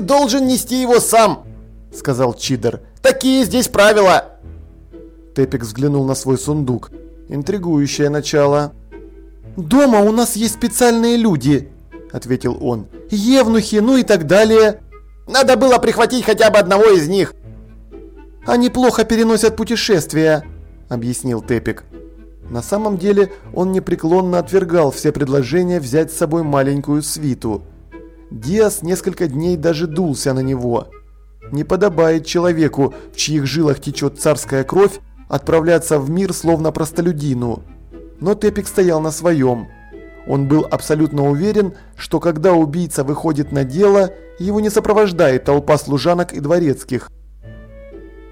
должен нести его сам», — сказал Чидер. «Такие здесь правила». Тепик взглянул на свой сундук. Интригующее начало. «Дома у нас есть специальные люди», — ответил он. «Евнухи, ну и так далее». «Надо было прихватить хотя бы одного из них». «Они плохо переносят путешествия», — объяснил Тепик. На самом деле он непреклонно отвергал все предложения взять с собой маленькую свиту. Диас несколько дней даже дулся на него. Не подобает человеку, в чьих жилах течет царская кровь, отправляться в мир словно простолюдину. Но Тепик стоял на своем. Он был абсолютно уверен, что когда убийца выходит на дело, его не сопровождает толпа служанок и дворецких.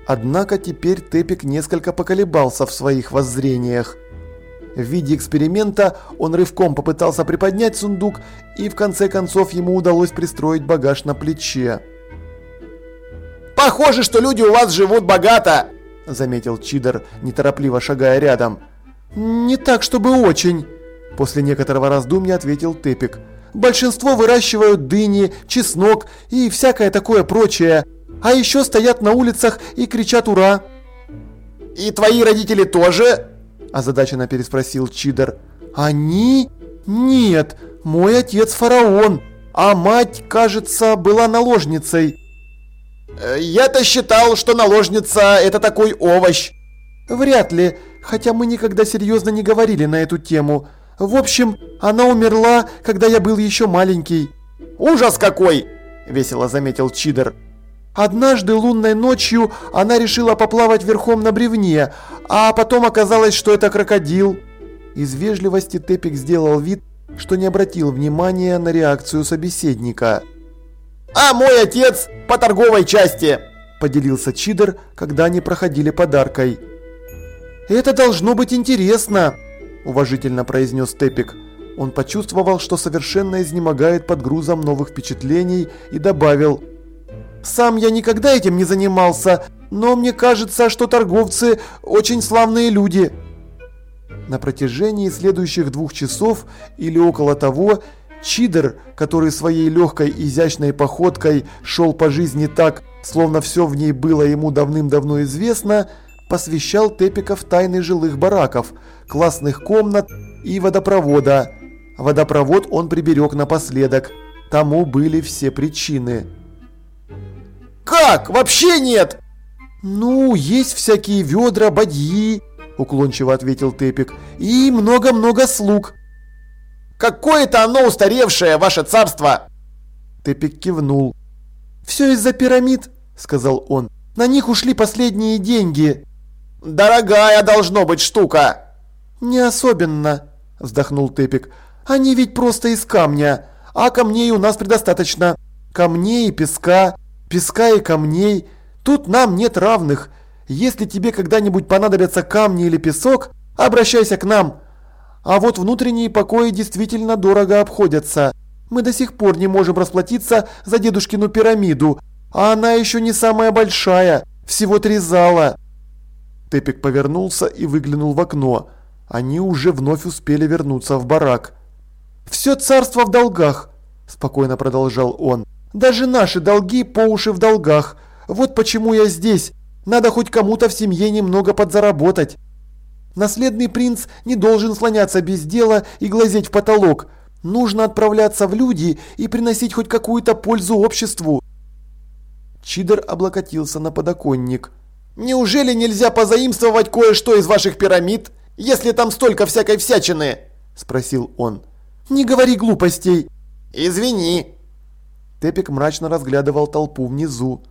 Однако теперь Тепик несколько поколебался в своих воззрениях. В виде эксперимента он рывком попытался приподнять сундук, и в конце концов ему удалось пристроить багаж на плече. «Похоже, что люди у вас живут богато!» – заметил Чидер, неторопливо шагая рядом. «Не так, чтобы очень!» – после некоторого раздумья ответил Тепик. «Большинство выращивают дыни, чеснок и всякое такое прочее, а еще стоят на улицах и кричат «Ура!» «И твои родители тоже?» Озадаченно переспросил Чидер. Они? Нет, мой отец фараон, а мать, кажется, была наложницей. Э, я-то считал, что наложница это такой овощ. Вряд ли, хотя мы никогда серьезно не говорили на эту тему. В общем, она умерла, когда я был еще маленький. Ужас какой! Весело заметил Чидер. Однажды лунной ночью она решила поплавать верхом на бревне, а потом оказалось, что это крокодил. Из вежливости Тепик сделал вид, что не обратил внимания на реакцию собеседника. «А мой отец по торговой части!» – поделился Чидер, когда они проходили подаркой. «Это должно быть интересно!» – уважительно произнес Тепик. Он почувствовал, что совершенно изнемогает под грузом новых впечатлений и добавил – сам я никогда этим не занимался, но мне кажется, что торговцы очень славные люди. На протяжении следующих двух часов или около того, Чидер, который своей легкой изящной походкой шел по жизни так, словно все в ней было ему давным-давно известно, посвящал Тепика в тайны жилых бараков, классных комнат и водопровода. Водопровод он приберег напоследок. Тому были все причины. Как? Вообще нет!» «Ну, есть всякие ведра, бадьи», – уклончиво ответил Тепик, – «и много-много слуг». «Какое-то оно устаревшее, ваше царство!» Тепик кивнул. «Все из-за пирамид», – сказал он. «На них ушли последние деньги». «Дорогая должно быть штука!» «Не особенно», – вздохнул Тепик. «Они ведь просто из камня, а камней у нас предостаточно. Камней и песка, песка и камней. Тут нам нет равных. Если тебе когда-нибудь понадобятся камни или песок, обращайся к нам. А вот внутренние покои действительно дорого обходятся. Мы до сих пор не можем расплатиться за дедушкину пирамиду, а она еще не самая большая, всего три зала. Тепик повернулся и выглянул в окно. Они уже вновь успели вернуться в барак. «Все царство в долгах», – спокойно продолжал он. Даже наши долги по уши в долгах. Вот почему я здесь. Надо хоть кому-то в семье немного подзаработать. Наследный принц не должен слоняться без дела и глазеть в потолок. Нужно отправляться в люди и приносить хоть какую-то пользу обществу. Чидер облокотился на подоконник. «Неужели нельзя позаимствовать кое-что из ваших пирамид, если там столько всякой всячины?» – спросил он. «Не говори глупостей!» «Извини!» Тепик мрачно разглядывал толпу внизу.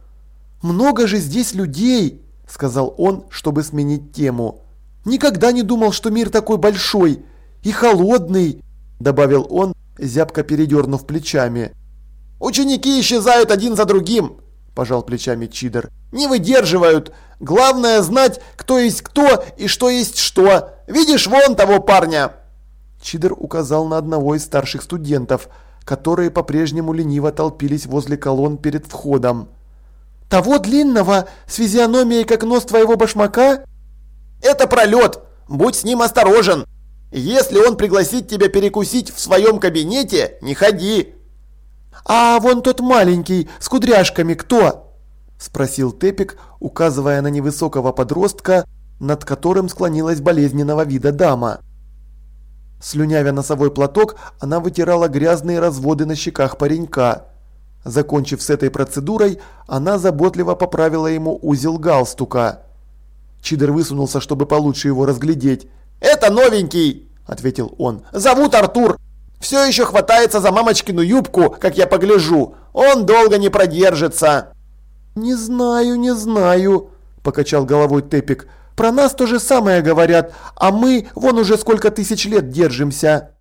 «Много же здесь людей!» – сказал он, чтобы сменить тему. «Никогда не думал, что мир такой большой и холодный!» – добавил он, зябко передернув плечами. «Ученики исчезают один за другим!» – пожал плечами Чидер. «Не выдерживают! Главное знать, кто есть кто и что есть что! Видишь вон того парня!» Чидер указал на одного из старших студентов – которые по-прежнему лениво толпились возле колонн перед входом. «Того длинного, с физиономией как нос твоего башмака?» «Это пролет! Будь с ним осторожен! Если он пригласит тебя перекусить в своем кабинете, не ходи!» «А вон тот маленький, с кудряшками, кто?» – спросил Тепик, указывая на невысокого подростка, над которым склонилась болезненного вида дама. Слюнявя носовой платок, она вытирала грязные разводы на щеках паренька. Закончив с этой процедурой, она заботливо поправила ему узел галстука. Чидер высунулся, чтобы получше его разглядеть. «Это новенький!» – ответил он. «Зовут Артур. Все еще хватается за мамочкину юбку, как я погляжу. Он долго не продержится». «Не знаю, не знаю», – покачал головой Тепик. «Про нас то же самое говорят, а мы вон уже сколько тысяч лет держимся».